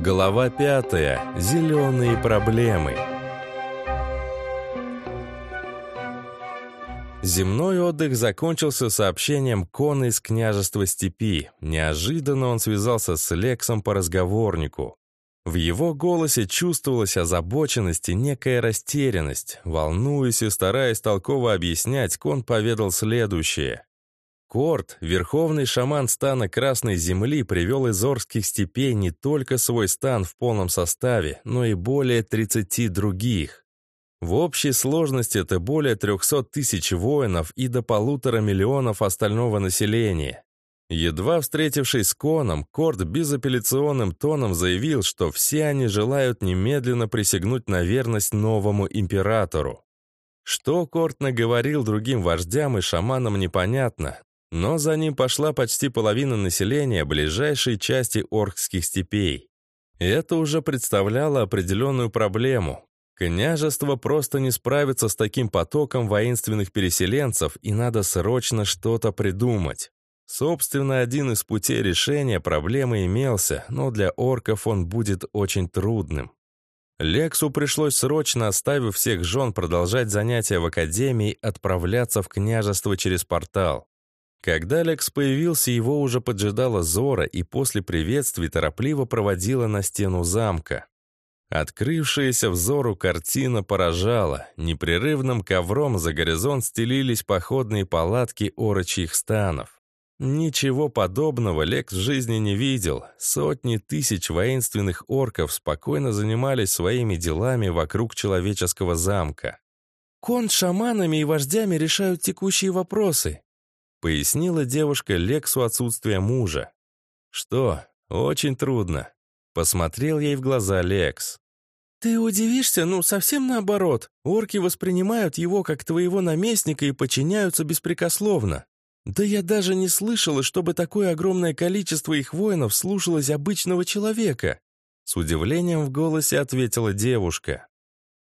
Глава пятая. Зеленые проблемы. Земной отдых закончился сообщением Кона из княжества Степи. Неожиданно он связался с Лексом по разговорнику. В его голосе чувствовалась озабоченность и некая растерянность. Волнуясь и стараясь толково объяснять, Кон поведал следующее. Корт, верховный шаман стана Красной Земли, привел из Орских степей не только свой стан в полном составе, но и более 30 других. В общей сложности это более 300 тысяч воинов и до полутора миллионов остального населения. Едва встретившись с Коном, Корт безапелляционным тоном заявил, что все они желают немедленно присягнуть на верность новому императору. Что Корт наговорил другим вождям и шаманам непонятно, но за ним пошла почти половина населения ближайшей части Оркских степей. Это уже представляло определенную проблему. Княжество просто не справится с таким потоком воинственных переселенцев, и надо срочно что-то придумать. Собственно, один из путей решения проблемы имелся, но для орков он будет очень трудным. Лексу пришлось срочно, оставив всех жен продолжать занятия в академии, отправляться в княжество через портал. Когда Лекс появился, его уже поджидала Зора и после приветствий торопливо проводила на стену замка. Открывшаяся взору картина поражала. Непрерывным ковром за горизонт стелились походные палатки орочьих станов. Ничего подобного Лекс в жизни не видел. Сотни тысяч воинственных орков спокойно занимались своими делами вокруг человеческого замка. «Кон шаманами и вождями решают текущие вопросы», Пояснила девушка Лексу отсутствие мужа. «Что? Очень трудно». Посмотрел ей в глаза Лекс. «Ты удивишься? Ну, совсем наоборот. Орки воспринимают его как твоего наместника и подчиняются беспрекословно. Да я даже не слышала, чтобы такое огромное количество их воинов слушалось обычного человека». С удивлением в голосе ответила девушка.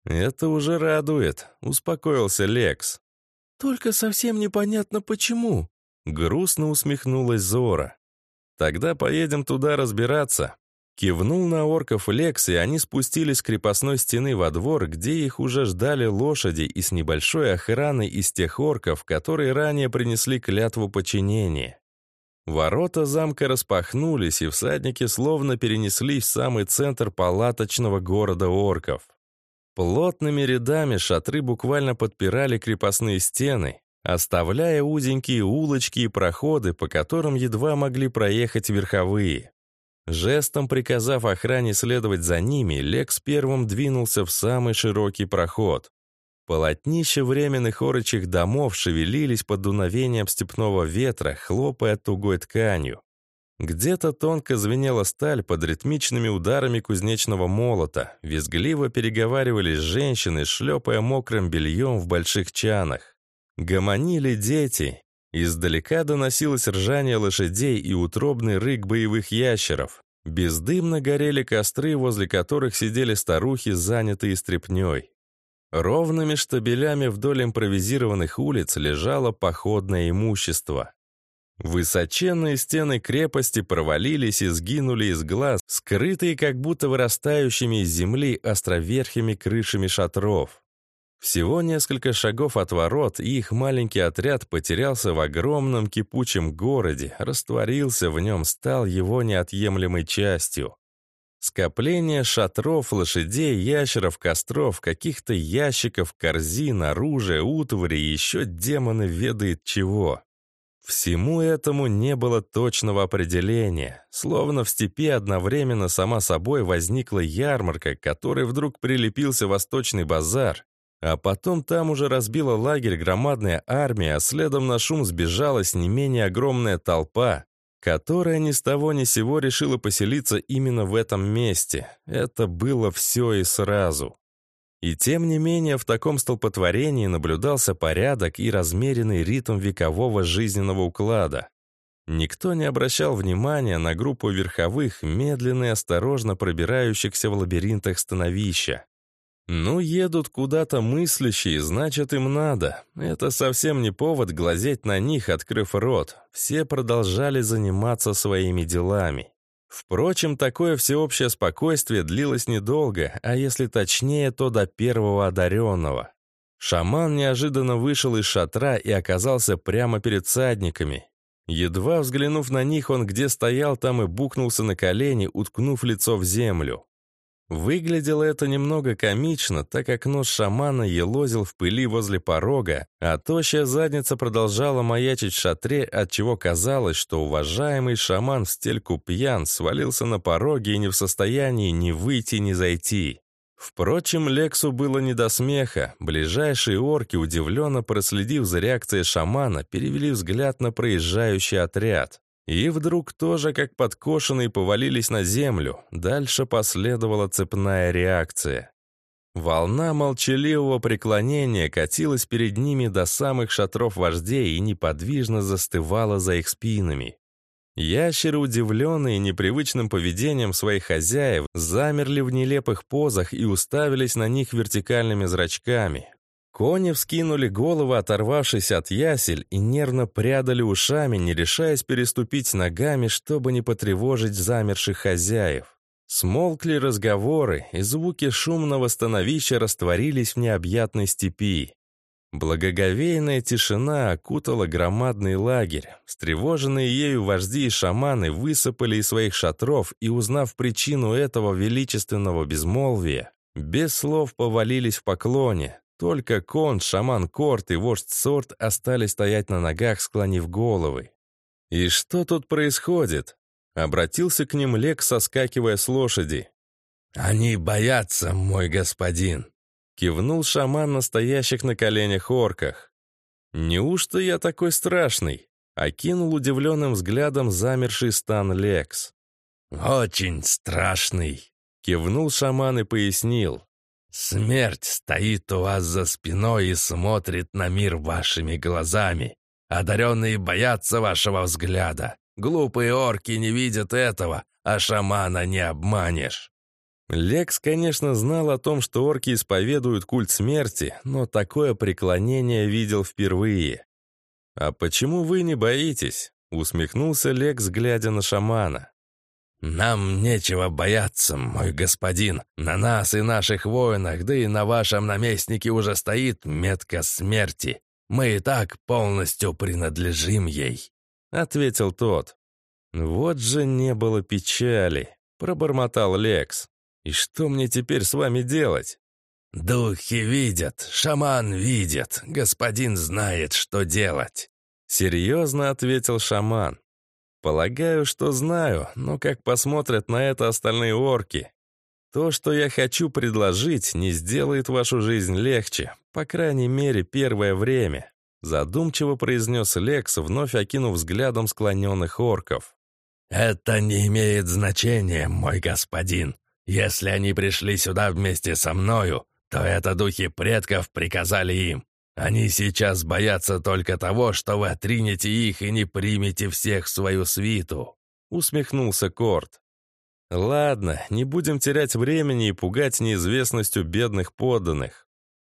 «Это уже радует», — успокоился Лекс. «Только совсем непонятно почему», — грустно усмехнулась Зора. «Тогда поедем туда разбираться». Кивнул на орков Лекс, и они спустились с крепостной стены во двор, где их уже ждали лошади и с небольшой охраной из тех орков, которые ранее принесли клятву подчинения. Ворота замка распахнулись, и всадники словно перенеслись в самый центр палаточного города орков. Плотными рядами шатры буквально подпирали крепостные стены, оставляя узенькие улочки и проходы, по которым едва могли проехать верховые. Жестом приказав охране следовать за ними, Лекс первым двинулся в самый широкий проход. Полотнища временных орочих домов шевелились под дуновением степного ветра, хлопая тугой тканью. Где-то тонко звенела сталь под ритмичными ударами кузнечного молота, визгливо переговаривались женщины, шлепая мокрым бельем в больших чанах. Гомонили дети. Издалека доносилось ржание лошадей и утробный рык боевых ящеров. Бездымно горели костры, возле которых сидели старухи, занятые стряпнёй. Ровными штабелями вдоль импровизированных улиц лежало походное имущество. Высоченные стены крепости провалились и сгинули из глаз, скрытые как будто вырастающими из земли островерхими крышами шатров. Всего несколько шагов от ворот, и их маленький отряд потерялся в огромном кипучем городе, растворился в нем, стал его неотъемлемой частью. Скопление шатров, лошадей, ящеров, костров, каких-то ящиков, корзин, оружия, утвари и еще демоны ведает чего. Всему этому не было точного определения, словно в степи одновременно сама собой возникла ярмарка, которой вдруг прилепился восточный базар, а потом там уже разбила лагерь громадная армия, а следом на шум сбежалась не менее огромная толпа, которая ни с того ни сего решила поселиться именно в этом месте. Это было все и сразу. И тем не менее в таком столпотворении наблюдался порядок и размеренный ритм векового жизненного уклада. Никто не обращал внимания на группу верховых, медленно и осторожно пробирающихся в лабиринтах становища. Ну, едут куда-то мыслящие, значит, им надо. Это совсем не повод глазеть на них, открыв рот. Все продолжали заниматься своими делами. Впрочем, такое всеобщее спокойствие длилось недолго, а если точнее, то до первого одаренного. Шаман неожиданно вышел из шатра и оказался прямо перед садниками. Едва взглянув на них, он где стоял, там и бухнулся на колени, уткнув лицо в землю. Выглядело это немного комично, так как нос шамана елозил в пыли возле порога, а тощая задница продолжала маячить в шатре, отчего казалось, что уважаемый шаман в стельку пьян свалился на пороге и не в состоянии ни выйти, ни зайти. Впрочем, Лексу было не до смеха. Ближайшие орки, удивленно проследив за реакцией шамана, перевели взгляд на проезжающий отряд. И вдруг тоже, как подкошенные, повалились на землю. Дальше последовала цепная реакция. Волна молчаливого преклонения катилась перед ними до самых шатров вождей и неподвижно застывала за их спинами. Ящеры, удивленные непривычным поведением своих хозяев, замерли в нелепых позах и уставились на них вертикальными зрачками. Кони вскинули головы, оторвавшись от ясель, и нервно прядали ушами, не решаясь переступить ногами, чтобы не потревожить замерших хозяев. Смолкли разговоры, и звуки шумного становища растворились в необъятной степи. Благоговейная тишина окутала громадный лагерь. Встревоженные ею вожди и шаманы высыпали из своих шатров и, узнав причину этого величественного безмолвия, без слов повалились в поклоне. Только кон, шаман Корт и вождь Сорт остались стоять на ногах, склонив головы. «И что тут происходит?» Обратился к ним Лек, соскакивая с лошади. «Они боятся, мой господин», — кивнул шаман настоящих на коленях орках. «Неужто я такой страшный?» — окинул удивленным взглядом замерший стан Лекс. «Очень страшный», — кивнул шаман и пояснил. Смерть стоит у вас за спиной и смотрит на мир вашими глазами. Одаренные боятся вашего взгляда. Глупые орки не видят этого, а шамана не обманешь». Лекс, конечно, знал о том, что орки исповедуют культ смерти, но такое преклонение видел впервые. «А почему вы не боитесь?» — усмехнулся Лекс, глядя на шамана. «Нам нечего бояться, мой господин. На нас и наших воинах, да и на вашем наместнике уже стоит метка смерти. Мы и так полностью принадлежим ей», — ответил тот. «Вот же не было печали», — пробормотал Лекс. «И что мне теперь с вами делать?» «Духи видят, шаман видит, господин знает, что делать», — серьезно ответил шаман. Полагаю, что знаю, но как посмотрят на это остальные орки? То, что я хочу предложить, не сделает вашу жизнь легче, по крайней мере, первое время. Задумчиво произнес Лекс, вновь окинув взглядом склоненных орков. «Это не имеет значения, мой господин. Если они пришли сюда вместе со мною, то это духи предков приказали им. Они сейчас боятся только того, что вы отринете их и не примете всех в свою свиту», — усмехнулся Корт. «Ладно, не будем терять времени и пугать неизвестностью бедных подданных.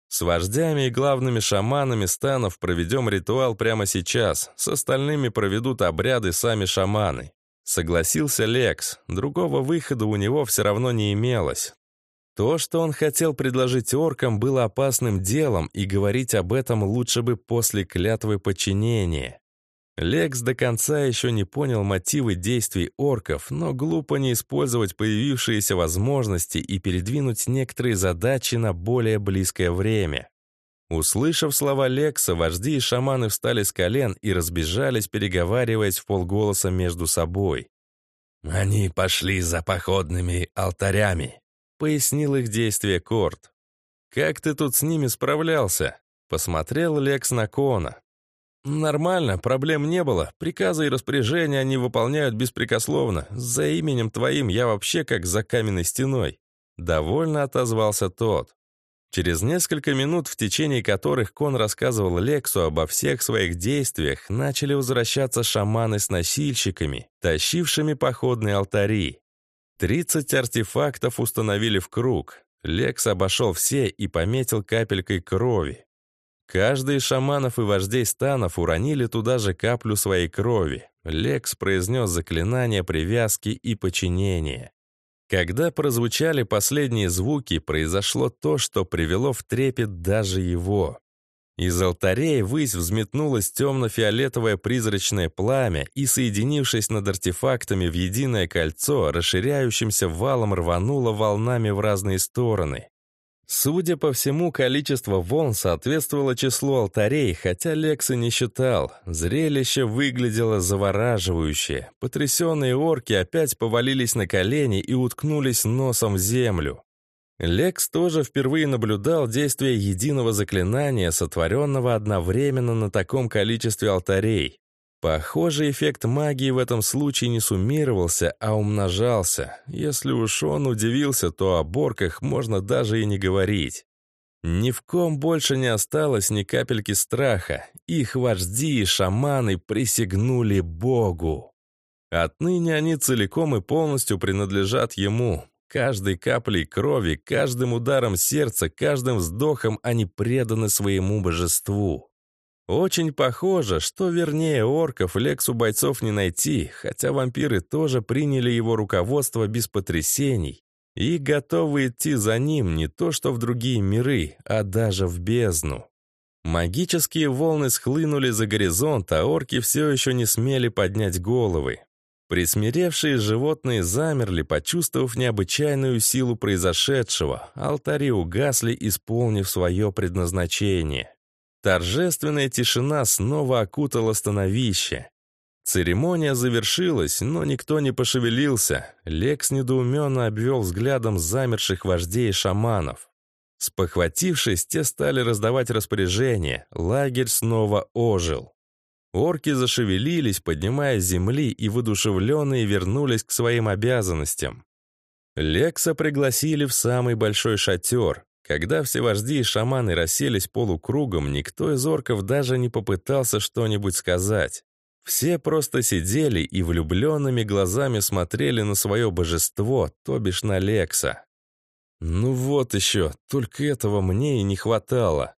С вождями и главными шаманами станов проведем ритуал прямо сейчас, с остальными проведут обряды сами шаманы». Согласился Лекс, другого выхода у него все равно не имелось, то, что он хотел предложить оркам, было опасным делом, и говорить об этом лучше бы после клятвы подчинения. Лекс до конца еще не понял мотивы действий орков, но глупо не использовать появившиеся возможности и передвинуть некоторые задачи на более близкое время. Услышав слова Лекса, вожди и шаманы встали с колен и разбежались, переговариваясь в полголоса между собой. «Они пошли за походными алтарями», Пояснил их действие Корт. «Как ты тут с ними справлялся?» Посмотрел Лекс на Кона. «Нормально, проблем не было. Приказы и распоряжения они выполняют беспрекословно. За именем твоим я вообще как за каменной стеной». Довольно отозвался тот. Через несколько минут, в течение которых Кон рассказывал Лексу обо всех своих действиях, начали возвращаться шаманы с носильщиками, тащившими походные алтари. Тридцать артефактов установили в круг. Лекс обошел все и пометил капелькой крови. Каждый из шаманов и вождей станов уронили туда же каплю своей крови. Лекс произнес заклинание привязки и подчинения. Когда прозвучали последние звуки, произошло то, что привело в трепет даже его. Из алтарей ввысь взметнулось темно-фиолетовое призрачное пламя и, соединившись над артефактами в единое кольцо, расширяющимся валом рвануло волнами в разные стороны. Судя по всему, количество волн соответствовало числу алтарей, хотя Лекса не считал. Зрелище выглядело завораживающе. Потрясенные орки опять повалились на колени и уткнулись носом в землю. Лекс тоже впервые наблюдал действие единого заклинания, сотворенного одновременно на таком количестве алтарей. Похоже, эффект магии в этом случае не суммировался, а умножался. Если уж он удивился, то о борках можно даже и не говорить. Ни в ком больше не осталось ни капельки страха. Их вожди и шаманы присягнули Богу. Отныне они целиком и полностью принадлежат ему. Каждой каплей крови, каждым ударом сердца, каждым вздохом они преданы своему божеству. Очень похоже, что вернее орков Лексу бойцов не найти, хотя вампиры тоже приняли его руководство без потрясений и готовы идти за ним не то что в другие миры, а даже в бездну. Магические волны схлынули за горизонт, а орки все еще не смели поднять головы. Присмиревшие животные замерли, почувствовав необычайную силу произошедшего. Алтари угасли, исполнив свое предназначение. Торжественная тишина снова окутала становище. Церемония завершилась, но никто не пошевелился. Лекс недоуменно обвел взглядом замерших вождей и шаманов. Спохватившись, те стали раздавать распоряжения. Лагерь снова ожил. Орки зашевелились, поднимая земли, и воодушевленные вернулись к своим обязанностям. Лекса пригласили в самый большой шатер. Когда все вожди и шаманы расселись полукругом, никто из орков даже не попытался что-нибудь сказать. Все просто сидели и влюбленными глазами смотрели на свое божество, то бишь на Лекса. «Ну вот еще, только этого мне и не хватало»,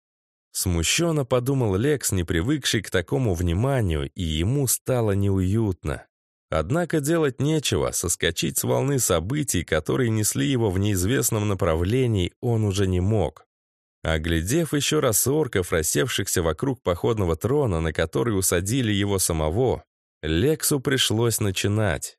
Смущенно подумал Лекс, не привыкший к такому вниманию, и ему стало неуютно. Однако делать нечего, соскочить с волны событий, которые несли его в неизвестном направлении, он уже не мог. Оглядев еще раз орков, рассевшихся вокруг походного трона, на который усадили его самого, Лексу пришлось начинать.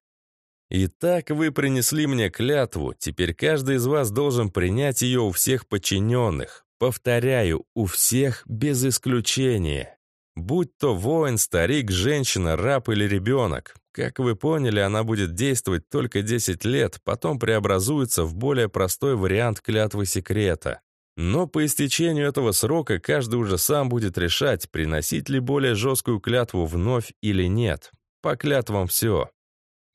«Итак, вы принесли мне клятву, теперь каждый из вас должен принять ее у всех подчиненных. Повторяю, у всех без исключения. Будь то воин, старик, женщина, раб или ребенок. Как вы поняли, она будет действовать только 10 лет, потом преобразуется в более простой вариант клятвы секрета. Но по истечению этого срока каждый уже сам будет решать, приносить ли более жесткую клятву вновь или нет. По клятвам все.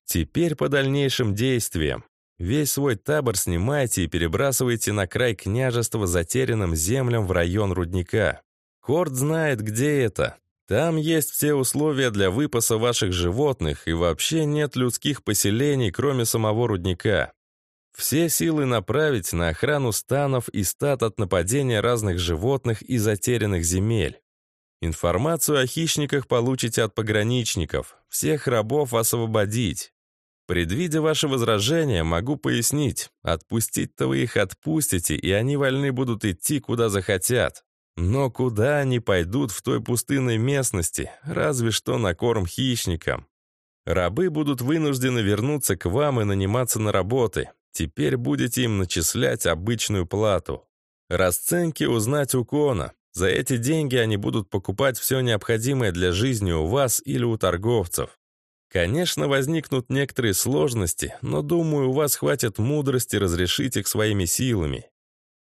Теперь по дальнейшим действиям. Весь свой табор снимайте и перебрасывайте на край княжества затерянным землям в район рудника. Корт знает, где это. Там есть все условия для выпаса ваших животных, и вообще нет людских поселений, кроме самого рудника. Все силы направить на охрану станов и стат от нападения разных животных и затерянных земель. Информацию о хищниках получите от пограничников. Всех рабов освободить. Предвидя ваше возражение, могу пояснить. Отпустить-то вы их отпустите, и они вольны будут идти, куда захотят. Но куда они пойдут в той пустынной местности, разве что на корм хищникам? Рабы будут вынуждены вернуться к вам и наниматься на работы. Теперь будете им начислять обычную плату. Расценки узнать у Кона. За эти деньги они будут покупать все необходимое для жизни у вас или у торговцев. Конечно, возникнут некоторые сложности, но, думаю, у вас хватит мудрости разрешить их своими силами.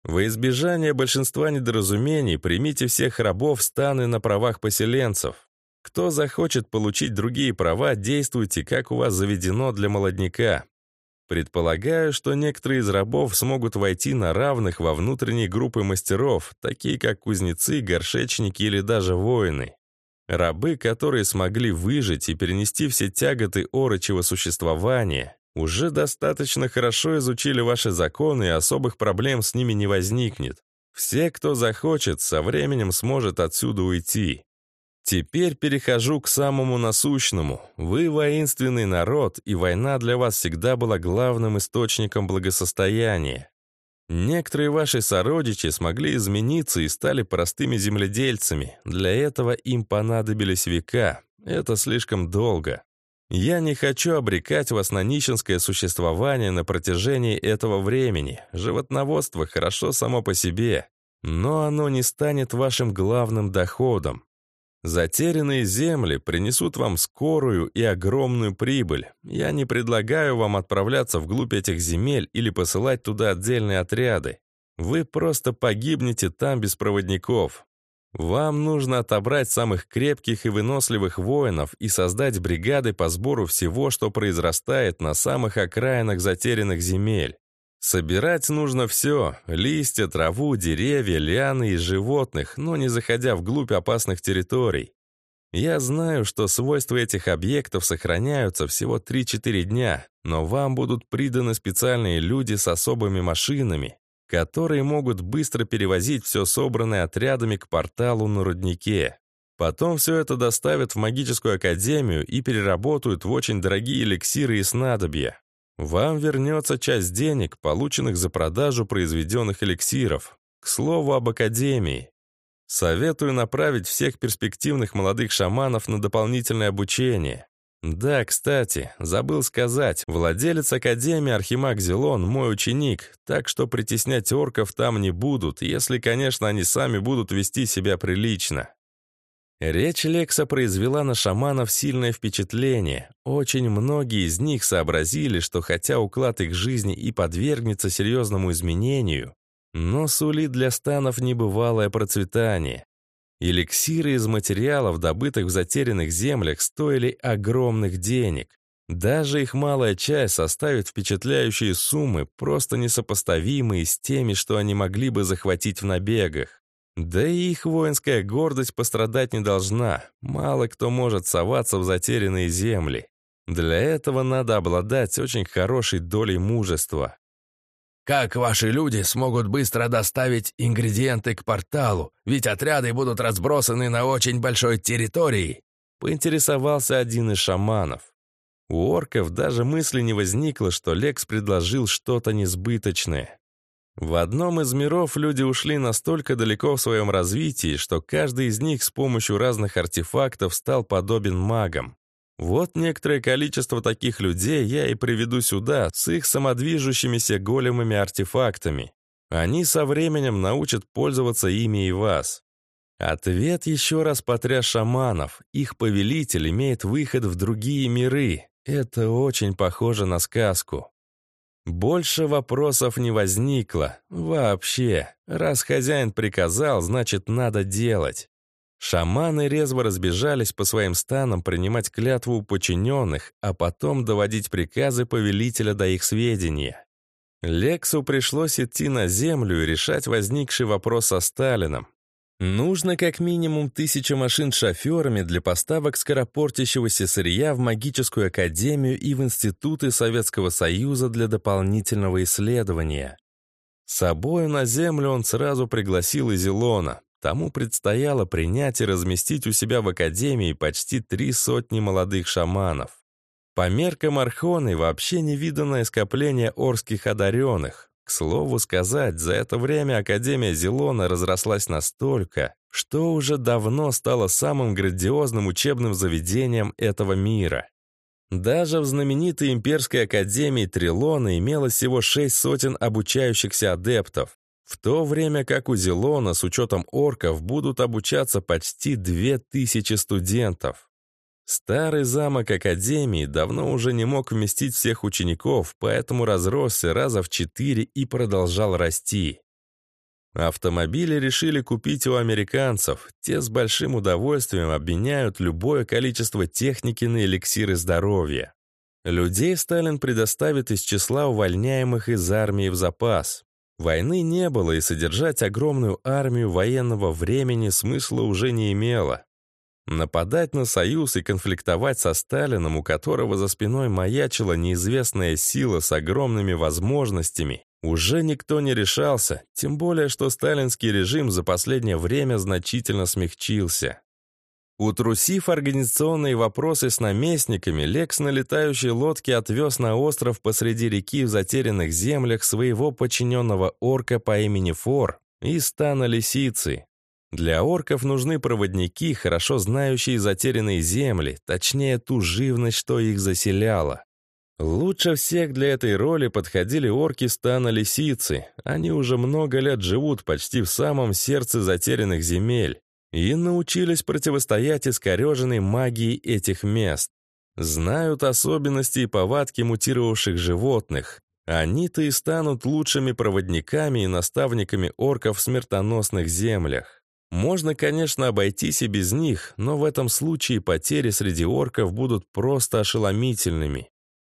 Во избежание большинства недоразумений примите всех рабов станы на правах поселенцев. Кто захочет получить другие права, действуйте, как у вас заведено для молодняка. Предполагаю, что некоторые из рабов смогут войти на равных во внутренние группы мастеров, такие как кузнецы, горшечники или даже воины. Рабы, которые смогли выжить и перенести все тяготы орочего существования, уже достаточно хорошо изучили ваши законы, и особых проблем с ними не возникнет. Все, кто захочет, со временем сможет отсюда уйти. Теперь перехожу к самому насущному. Вы воинственный народ, и война для вас всегда была главным источником благосостояния. Некоторые ваши сородичи смогли измениться и стали простыми земледельцами. Для этого им понадобились века. Это слишком долго. Я не хочу обрекать вас на нищенское существование на протяжении этого времени. Животноводство хорошо само по себе, но оно не станет вашим главным доходом. Затерянные земли принесут вам скорую и огромную прибыль. Я не предлагаю вам отправляться вглубь этих земель или посылать туда отдельные отряды. Вы просто погибнете там без проводников. Вам нужно отобрать самых крепких и выносливых воинов и создать бригады по сбору всего, что произрастает на самых окраинах затерянных земель. Собирать нужно все – листья, траву, деревья, лианы и животных, но не заходя вглубь опасных территорий. Я знаю, что свойства этих объектов сохраняются всего 3-4 дня, но вам будут приданы специальные люди с особыми машинами, которые могут быстро перевозить все собранное отрядами к порталу на руднике. Потом все это доставят в магическую академию и переработают в очень дорогие эликсиры и снадобья. Вам вернется часть денег, полученных за продажу произведенных эликсиров. К слову об Академии. Советую направить всех перспективных молодых шаманов на дополнительное обучение. Да, кстати, забыл сказать, владелец Академии Архимаг Зелон мой ученик, так что притеснять орков там не будут, если, конечно, они сами будут вести себя прилично. Речь Лекса произвела на шаманов сильное впечатление. Очень многие из них сообразили, что хотя уклад их жизни и подвергнется серьезному изменению, но сулит для станов небывалое процветание. Эликсиры из материалов, добытых в затерянных землях, стоили огромных денег. Даже их малая часть составит впечатляющие суммы, просто несопоставимые с теми, что они могли бы захватить в набегах. Да и их воинская гордость пострадать не должна. Мало кто может соваться в затерянные земли. Для этого надо обладать очень хорошей долей мужества. «Как ваши люди смогут быстро доставить ингредиенты к порталу? Ведь отряды будут разбросаны на очень большой территории», поинтересовался один из шаманов. У орков даже мысли не возникло, что Лекс предложил что-то несбыточное. В одном из миров люди ушли настолько далеко в своем развитии, что каждый из них с помощью разных артефактов стал подобен магам. Вот некоторое количество таких людей я и приведу сюда с их самодвижущимися големыми артефактами. Они со временем научат пользоваться ими и вас. Ответ еще раз потряс шаманов. Их повелитель имеет выход в другие миры. Это очень похоже на сказку. Больше вопросов не возникло. Вообще. Раз хозяин приказал, значит, надо делать. Шаманы резво разбежались по своим станам принимать клятву у подчиненных, а потом доводить приказы повелителя до их сведения. Лексу пришлось идти на землю и решать возникший вопрос со Сталином. Нужно как минимум тысяча машин с шоферами для поставок скоропортящегося сырья в магическую академию и в институты Советского Союза для дополнительного исследования. С собой на землю он сразу пригласил Изелона. Тому предстояло принять и разместить у себя в академии почти три сотни молодых шаманов. По меркам Архоны вообще невиданное скопление орских одаренных. К слову сказать, за это время Академия Зелона разрослась настолько, что уже давно стала самым грандиозным учебным заведением этого мира. Даже в знаменитой имперской академии Трилона имелось всего шесть сотен обучающихся адептов, в то время как у Зелона с учетом орков будут обучаться почти две тысячи студентов. Старый замок Академии давно уже не мог вместить всех учеников, поэтому разросся раза в четыре и продолжал расти. Автомобили решили купить у американцев. Те с большим удовольствием обменяют любое количество техники на эликсиры здоровья. Людей Сталин предоставит из числа увольняемых из армии в запас. Войны не было, и содержать огромную армию военного времени смысла уже не имело. Нападать на Союз и конфликтовать со Сталином, у которого за спиной маячила неизвестная сила с огромными возможностями, уже никто не решался, тем более, что сталинский режим за последнее время значительно смягчился. Утрусив организационные вопросы с наместниками, Лекс на летающей лодке отвез на остров посреди реки в затерянных землях своего подчиненного орка по имени Фор и стана лисицы. Для орков нужны проводники, хорошо знающие затерянные земли, точнее ту живность, что их заселяла. Лучше всех для этой роли подходили орки стана лисицы. Они уже много лет живут почти в самом сердце затерянных земель и научились противостоять искореженной магии этих мест. Знают особенности и повадки мутировавших животных. Они-то и станут лучшими проводниками и наставниками орков в смертоносных землях. Можно, конечно, обойтись и без них, но в этом случае потери среди орков будут просто ошеломительными.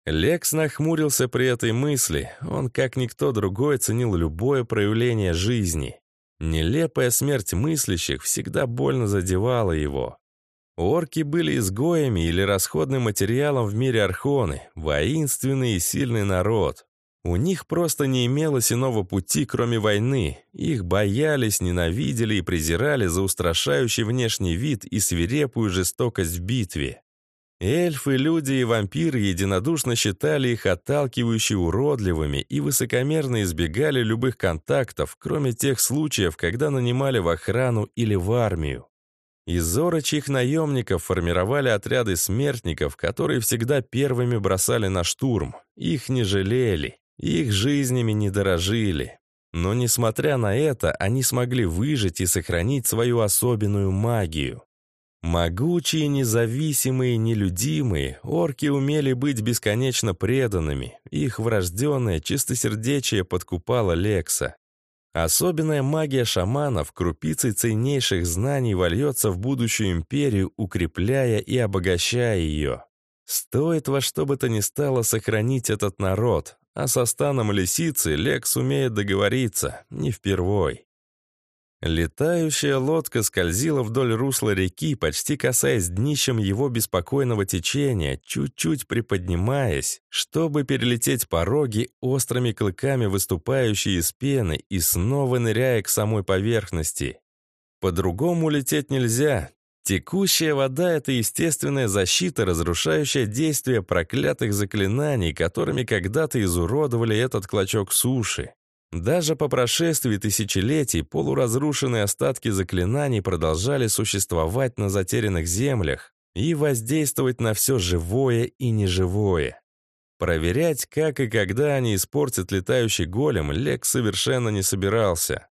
Лекс нахмурился при этой мысли. Он, как никто другой, ценил любое проявление жизни. Нелепая смерть мыслящих всегда больно задевала его. Орки были изгоями или расходным материалом в мире Архоны, воинственный и сильный народ. У них просто не имелось иного пути, кроме войны. Их боялись, ненавидели и презирали за устрашающий внешний вид и свирепую жестокость в битве. Эльфы, люди и вампиры единодушно считали их отталкивающими уродливыми и высокомерно избегали любых контактов, кроме тех случаев, когда нанимали в охрану или в армию. Из орочьих наемников формировали отряды смертников, которые всегда первыми бросали на штурм. Их не жалели, их жизнями не дорожили. Но, несмотря на это, они смогли выжить и сохранить свою особенную магию. Могучие, независимые, нелюдимые, орки умели быть бесконечно преданными. Их врожденное чистосердечие подкупало Лекса. Особенная магия шаманов крупицей ценнейших знаний вольется в будущую империю, укрепляя и обогащая ее. Стоит во что бы то ни стало сохранить этот народ, а со станом лисицы Лекс умеет договориться, не впервой. Летающая лодка скользила вдоль русла реки, почти касаясь днищем его беспокойного течения, чуть-чуть приподнимаясь, чтобы перелететь пороги острыми клыками, выступающие из пены, и снова ныряя к самой поверхности. По-другому лететь нельзя. Текущая вода — это естественная защита, разрушающая действие проклятых заклинаний, которыми когда-то изуродовали этот клочок суши. Даже по прошествии тысячелетий полуразрушенные остатки заклинаний продолжали существовать на затерянных землях и воздействовать на все живое и неживое. Проверять, как и когда они испортят летающий голем, Лек совершенно не собирался.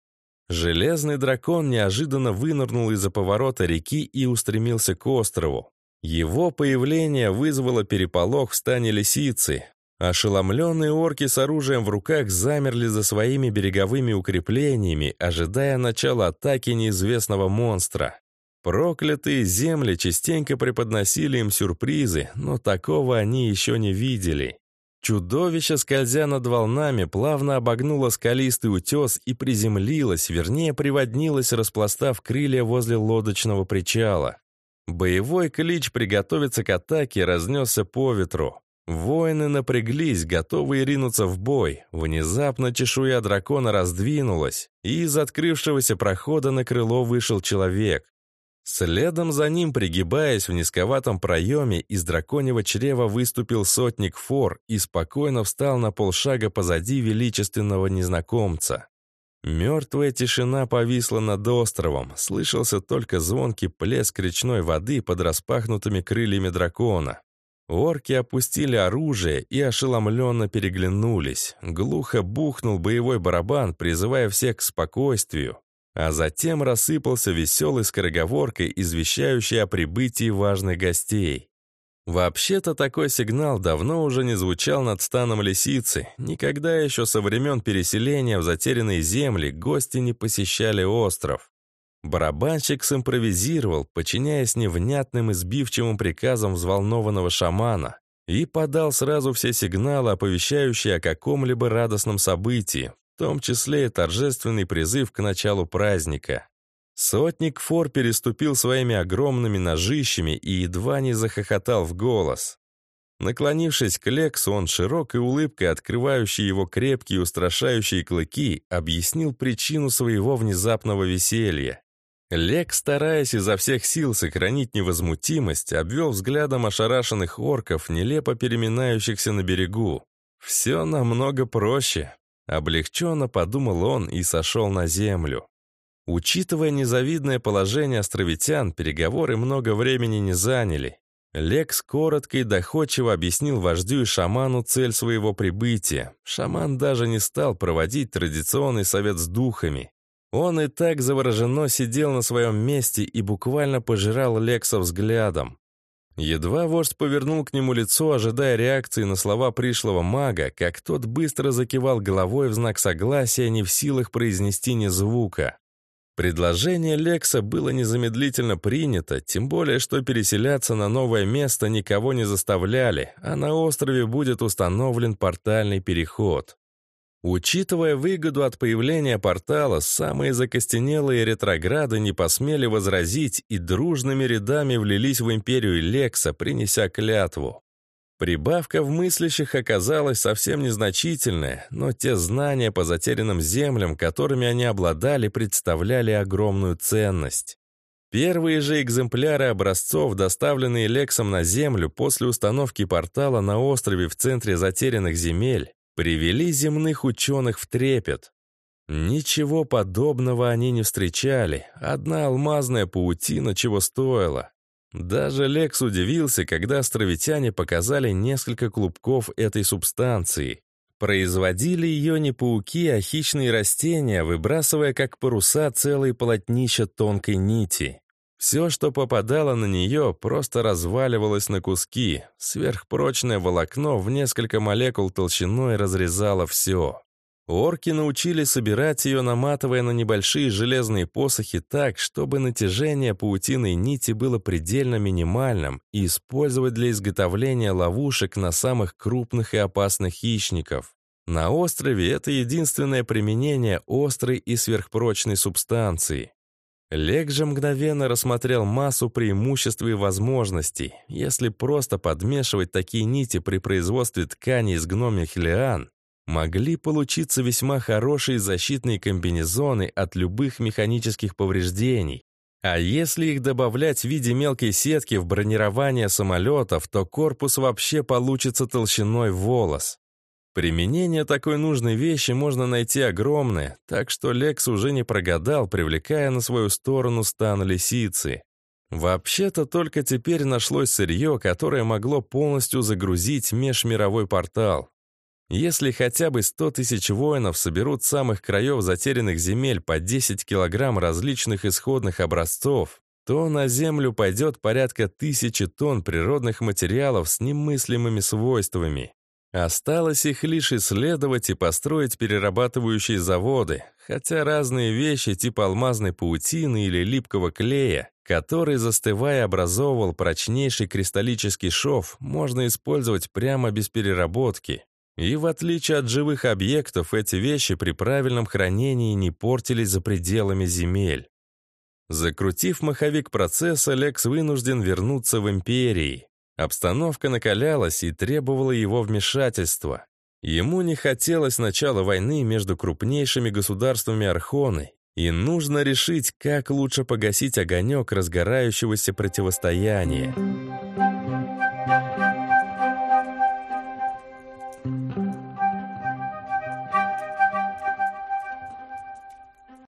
Железный дракон неожиданно вынырнул из-за поворота реки и устремился к острову. Его появление вызвало переполох в стане лисицы. Ошеломленные орки с оружием в руках замерли за своими береговыми укреплениями, ожидая начала атаки неизвестного монстра. Проклятые земли частенько преподносили им сюрпризы, но такого они еще не видели. Чудовище, скользя над волнами, плавно обогнуло скалистый утес и приземлилось, вернее, приводнилось, распластав крылья возле лодочного причала. Боевой клич «Приготовиться к атаке» разнесся по ветру. Воины напряглись, готовые ринуться в бой. Внезапно чешуя дракона раздвинулась, и из открывшегося прохода на крыло вышел человек. Следом за ним, пригибаясь в низковатом проеме, из драконьего чрева выступил сотник Фор и спокойно встал на полшага позади величественного незнакомца. Мертвая тишина повисла над островом, слышался только звонкий плеск речной воды под распахнутыми крыльями дракона. Орки опустили оружие и ошеломленно переглянулись. Глухо бухнул боевой барабан, призывая всех к спокойствию. А затем рассыпался веселой скороговоркой, извещающей о прибытии важных гостей. Вообще-то такой сигнал давно уже не звучал над станом лисицы. Никогда еще со времен переселения в затерянные земли гости не посещали остров. Барабанщик симпровизировал, подчиняясь невнятным и сбивчивым приказам взволнованного шамана, и подал сразу все сигналы, оповещающие о каком-либо радостном событии, в том числе и торжественный призыв к началу праздника. Сотник Фор переступил своими огромными ножищами и едва не захохотал в голос. Наклонившись к Лексу, он широкой улыбкой, открывающей его крепкие устрашающие клыки, объяснил причину своего внезапного веселья. Лек, стараясь изо всех сил сохранить невозмутимость, обвел взглядом ошарашенных орков, нелепо переминающихся на берегу. «Все намного проще», — облегченно подумал он и сошел на землю. Учитывая незавидное положение островитян, переговоры много времени не заняли. Лекс коротко и доходчиво объяснил вождю и шаману цель своего прибытия. Шаман даже не стал проводить традиционный совет с духами. Он и так завороженно сидел на своем месте и буквально пожирал Лекса взглядом. Едва вождь повернул к нему лицо, ожидая реакции на слова пришлого мага, как тот быстро закивал головой в знак согласия, не в силах произнести ни звука. Предложение Лекса было незамедлительно принято, тем более, что переселяться на новое место никого не заставляли, а на острове будет установлен портальный переход. Учитывая выгоду от появления портала, самые закостенелые ретрограды не посмели возразить и дружными рядами влились в империю Лекса, принеся клятву. Прибавка в мыслящих оказалась совсем незначительная, но те знания по затерянным землям, которыми они обладали, представляли огромную ценность. Первые же экземпляры образцов, доставленные Лексом на Землю после установки портала на острове в центре затерянных земель, привели земных ученых в трепет. Ничего подобного они не встречали, одна алмазная паутина чего стоила. Даже Лекс удивился, когда островитяне показали несколько клубков этой субстанции. Производили ее не пауки, а хищные растения, выбрасывая как паруса целые полотнища тонкой нити. Все, что попадало на нее, просто разваливалось на куски. Сверхпрочное волокно в несколько молекул толщиной разрезало все. Орки научили собирать ее, наматывая на небольшие железные посохи так, чтобы натяжение паутиной нити было предельно минимальным и использовать для изготовления ловушек на самых крупных и опасных хищников. На острове это единственное применение острой и сверхпрочной субстанции. Лек же мгновенно рассмотрел массу преимуществ и возможностей. Если просто подмешивать такие нити при производстве тканей из гномих лиан, могли получиться весьма хорошие защитные комбинезоны от любых механических повреждений. А если их добавлять в виде мелкой сетки в бронирование самолетов, то корпус вообще получится толщиной волос. Применение такой нужной вещи можно найти огромное, так что Лекс уже не прогадал, привлекая на свою сторону стан лисицы. Вообще-то только теперь нашлось сырье, которое могло полностью загрузить межмировой портал. Если хотя бы 100 тысяч воинов соберут с самых краев затерянных земель по 10 килограмм различных исходных образцов, то на Землю пойдет порядка тысячи тонн природных материалов с немыслимыми свойствами. Осталось их лишь исследовать и построить перерабатывающие заводы, хотя разные вещи типа алмазной паутины или липкого клея, который, застывая, образовывал прочнейший кристаллический шов, можно использовать прямо без переработки. И в отличие от живых объектов, эти вещи при правильном хранении не портились за пределами земель. Закрутив маховик процесса, Лекс вынужден вернуться в Империи. Обстановка накалялась и требовала его вмешательства. Ему не хотелось начала войны между крупнейшими государствами Архоны, и нужно решить, как лучше погасить огонек разгорающегося противостояния.